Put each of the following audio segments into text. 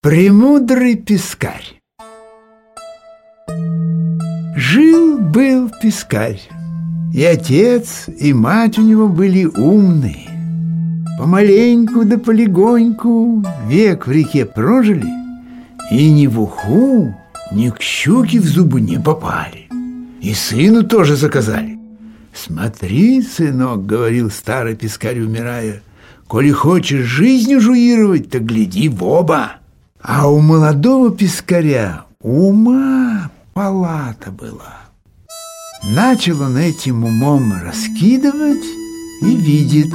Премудрый пескарь Жил-был пескарь, и отец, и мать у него были умные. Помаленьку да полегоньку век в реке прожили, и ни в уху, ни к щуке в зубы не попали. И сыну тоже заказали. «Смотри, сынок», — говорил старый пескарь, умирая, «коли хочешь жизнь жуировать, то гляди в оба». А у молодого пескаря ума палата была. Начал он этим умом раскидывать и видит,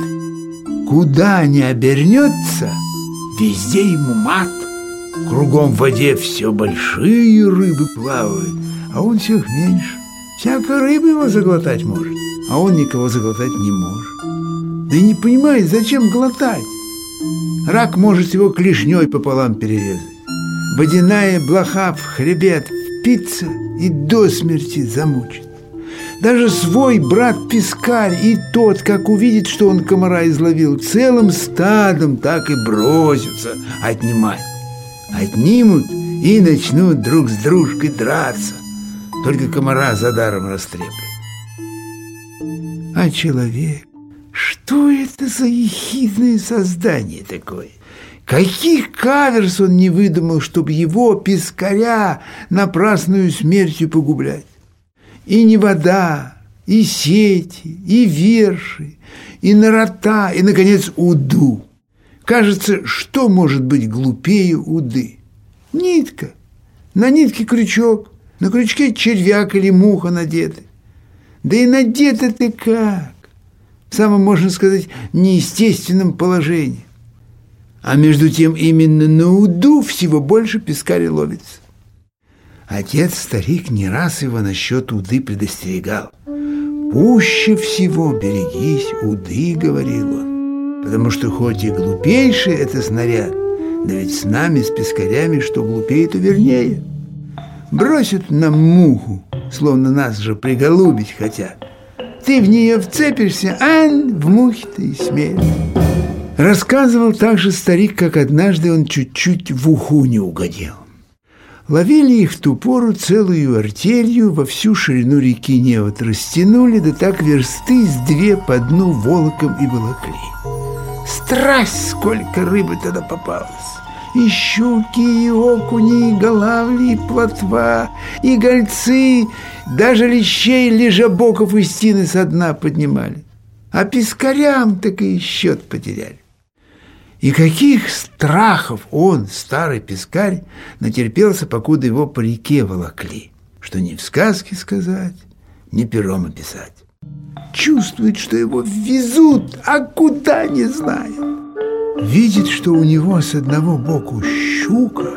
куда не обернется, везде ему мат. Кругом в воде все большие рыбы плавают, а он всех меньше. Всякая рыба его заглотать может, а он никого заглотать не может. Да и не понимает, зачем глотать. Рак может его клешней пополам перерезать. Водяная блоха в хребет впиться и до смерти замучит. Даже свой брат-пескарь и тот, как увидит, что он комара изловил, целым стадом так и бросится отнимать. Отнимут и начнут друг с дружкой драться. Только комара за даром растреплют. А человек что это за ехидное создание такое? Каких каверс он не выдумал, чтобы его, пескаря, напрасную смертью погублять? И не вода, и сети, и верши, и нарота, и, наконец, уду. Кажется, что может быть глупее уды? Нитка. На нитке крючок, на крючке червяк или муха надеты. Да и надеты-то как? Самом, можно сказать, неестественном положении. А между тем именно на уду всего больше пескарь ловится. Отец старик не раз его насчет уды предостерегал. «Пуще всего берегись уды», — говорил он, «потому что хоть и глупейший это снаряд, да ведь с нами, с пескарями, что глупее, то вернее. Бросят нам муху, словно нас же приголубить хотят, ты в нее вцепишься, а в мухе-то и смерть. Рассказывал также старик, как однажды он чуть-чуть в уху не угодил. Ловили их в ту пору целую артелью во всю ширину реки Невод растянули, да так версты с две по дну волоком и волокли. Страсть, сколько рыбы тогда попалось! И щуки, и окуни, и голавли, и плотва, и гольцы, даже лещей, лежебоков и стены со дна поднимали. А пескарям так и счет потеряли. И каких страхов он, старый пескарь, натерпелся, покуда его по реке волокли, что ни в сказке сказать, ни пером описать. Чувствует, что его везут, а куда не знает видит, что у него с одного боку щука,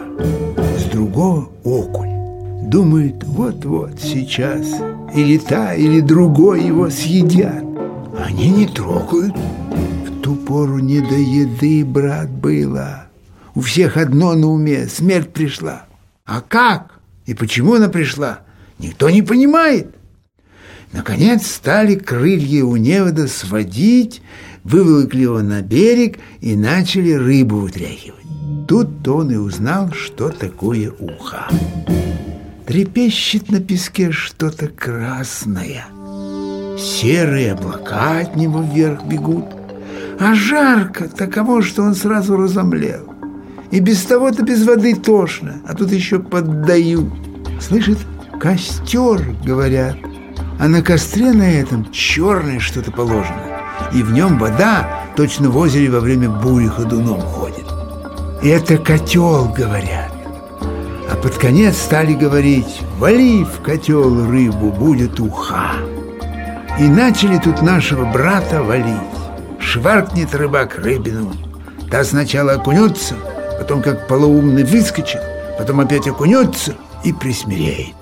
с другого окунь. Думает, вот-вот сейчас или та, или другой его съедят. Они не трогают. В ту пору не до еды, брат, было. У всех одно на уме, смерть пришла. А как и почему она пришла, никто не понимает. Наконец стали крылья у невода сводить, выволокли его на берег и начали рыбу вытряхивать. Тут он и узнал, что такое уха. Трепещет на песке что-то красное. Серые облака от него вверх бегут. А жарко таково, что он сразу разомлел. И без того-то без воды тошно, а тут еще поддают. Слышит, костер, говорят. А на костре на этом черное что-то положено и в нем вода точно в озере во время бури ходуном ходит. Это котел, говорят. А под конец стали говорить, вали в котел рыбу, будет уха. И начали тут нашего брата валить. Шваркнет рыбак рыбину. Та сначала окунется, потом как полоумный выскочит, потом опять окунется и присмиреет.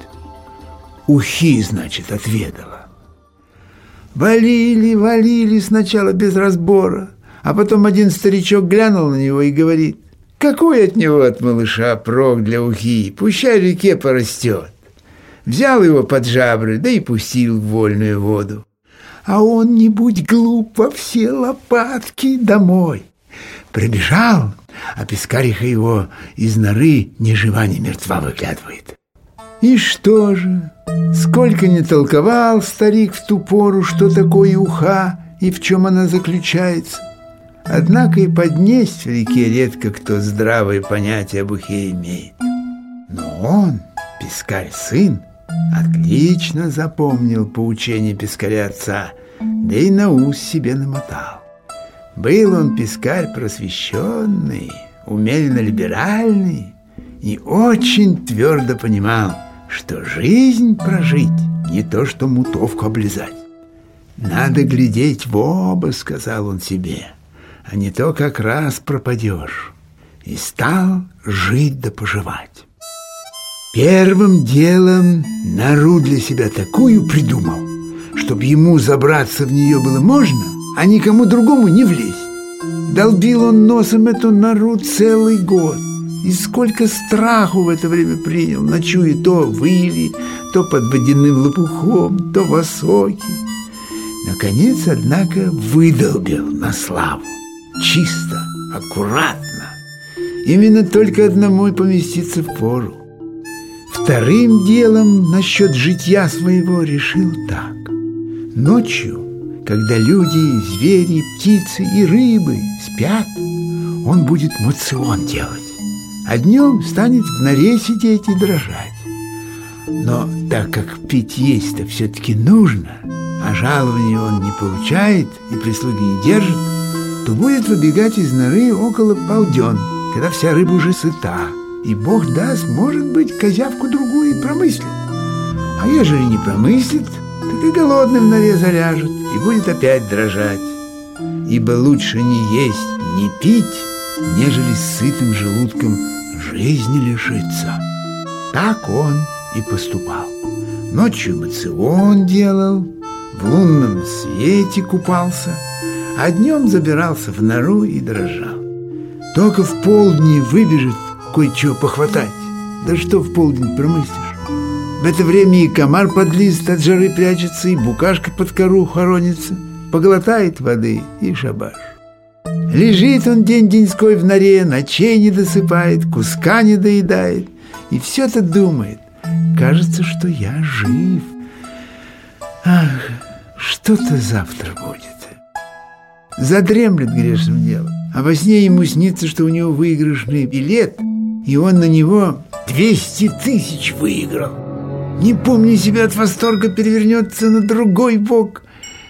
Ухи, значит, отведала. Валили, валили сначала без разбора, а потом один старичок глянул на него и говорит, какой от него от малыша прок для ухи, пущай реке порастет. Взял его под жабры, да и пустил в вольную воду. А он, не будь глуп, во все лопатки домой. Прибежал, а пескариха его из норы ни жива, ни мертва выглядывает. И что же? Сколько не толковал старик в ту пору, что такое уха и в чем она заключается. Однако и поднесть в реке редко кто здравое понятие об ухе имеет. Но он, пескарь-сын, отлично запомнил поучение пескаря отца, да и на ус себе намотал. Был он пескарь просвещенный, умеренно либеральный и очень твердо понимал, что жизнь прожить не то, что мутовку облизать. «Надо глядеть в оба», — сказал он себе, — «а не то как раз пропадешь». И стал жить да поживать. Первым делом нору для себя такую придумал, чтобы ему забраться в нее было можно, а никому другому не влезть. Долбил он носом эту нору целый год. И сколько страху в это время принял, ночуя то выли, то под водяным лопухом, то в осоке. Наконец, однако, выдолбил на славу. Чисто, аккуратно. Именно только одному и поместиться в пору. Вторым делом насчет житья своего решил так. Ночью, когда люди, звери, птицы и рыбы спят, он будет мацион делать, а днем станет в норе сидеть и дрожать. Но так как пить есть-то все-таки нужно, а жалования он не получает и прислуги не держит, то будет выбегать из норы около полден, когда вся рыба уже сыта, и Бог даст, может быть, козявку другую и промыслит. А ежели не промыслит, так и голодный в норе заляжет и будет опять дрожать. Ибо лучше не есть, не пить, нежели сытым желудком жизни лишиться. Так он и поступал. Ночью мацион делал, в лунном свете купался, а днем забирался в нору и дрожал. Только в полдни выбежит кое-чего похватать. Да что в полдень промыслишь? В это время и комар под лист от жары прячется, и букашка под кору хоронится, поглотает воды и шабаш. Лежит он день-деньской в норе, ночей не досыпает, куска не доедает, и все-то думает. Кажется, что я жив. Ах, что-то завтра будет. Задремлет грешным делом, а во сне ему снится, что у него выигрышный билет – и он на него 200 тысяч выиграл. Не помня себя от восторга, перевернется на другой бок.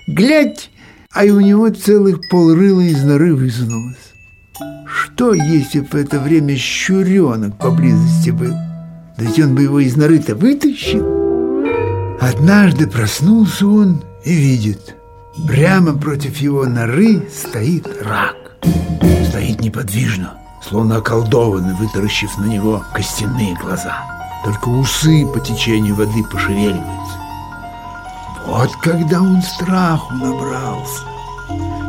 Глядь, а и у него целых полрыла из норы высунулось. Что, если бы в это время щуренок поблизости был? Да ведь он бы его из норы-то вытащил. Однажды проснулся он и видит, прямо против его норы стоит рак. Стоит неподвижно словно околдованный, вытаращив на него костяные глаза. Только усы по течению воды пошевеливаются. Вот когда он страху набрался.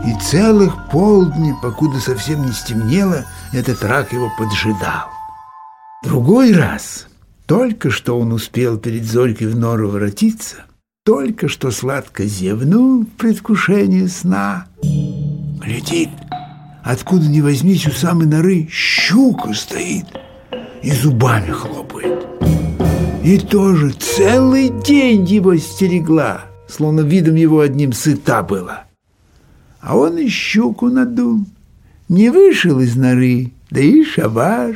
И целых полдня, покуда совсем не стемнело, этот рак его поджидал. Другой раз, только что он успел перед Зорькой в нору воротиться, только что сладко зевнул в предвкушении сна, глядит — Откуда ни возьмись у самой норы щука стоит и зубами хлопает. И тоже целый день его стерегла, словно видом его одним сыта была. А он и щуку надул, не вышел из норы, да и шабаш.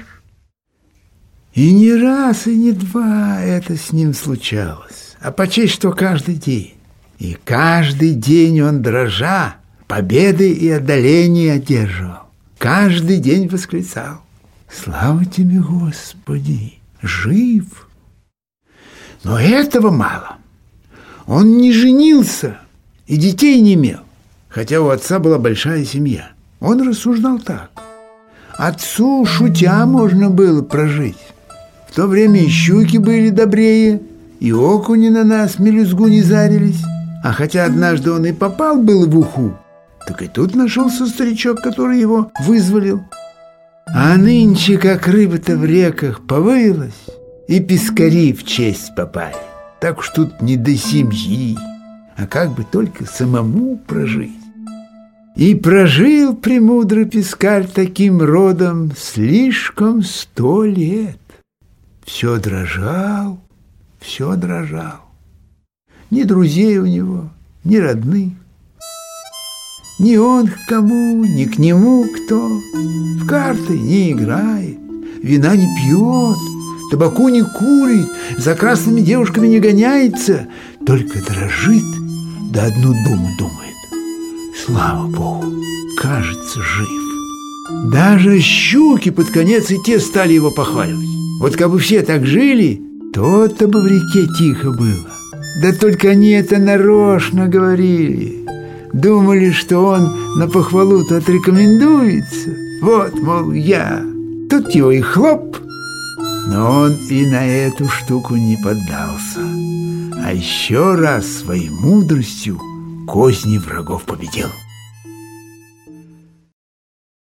И не раз, и не два это с ним случалось, а почти что каждый день. И каждый день он дрожа, победы и одоления одерживал. Каждый день восклицал. Слава тебе, Господи, жив! Но этого мало. Он не женился и детей не имел, хотя у отца была большая семья. Он рассуждал так. Отцу, шутя, можно было прожить. В то время и щуки были добрее, и окуни на нас мелюзгу не зарились. А хотя однажды он и попал был в уху, так и тут нашелся старичок, который его вызволил. А нынче, как рыба-то в реках повылась, и пескари в честь попали. Так уж тут не до семьи, а как бы только самому прожить. И прожил премудрый пескарь таким родом слишком сто лет. Все дрожал, все дрожал. Ни друзей у него, ни родных. Ни он к кому, ни к нему кто. В карты не играет, вина не пьет, табаку не курит, за красными девушками не гоняется, только дрожит, да одну думу думает. Слава Богу, кажется, жив. Даже щуки под конец и те стали его похваливать. Вот как бы все так жили, то-то бы в реке тихо было. Да только они это нарочно говорили. Думали, что он на похвалу-то отрекомендуется. Вот, мол, я. Тут его и хлоп. Но он и на эту штуку не поддался. А еще раз своей мудростью козни врагов победил.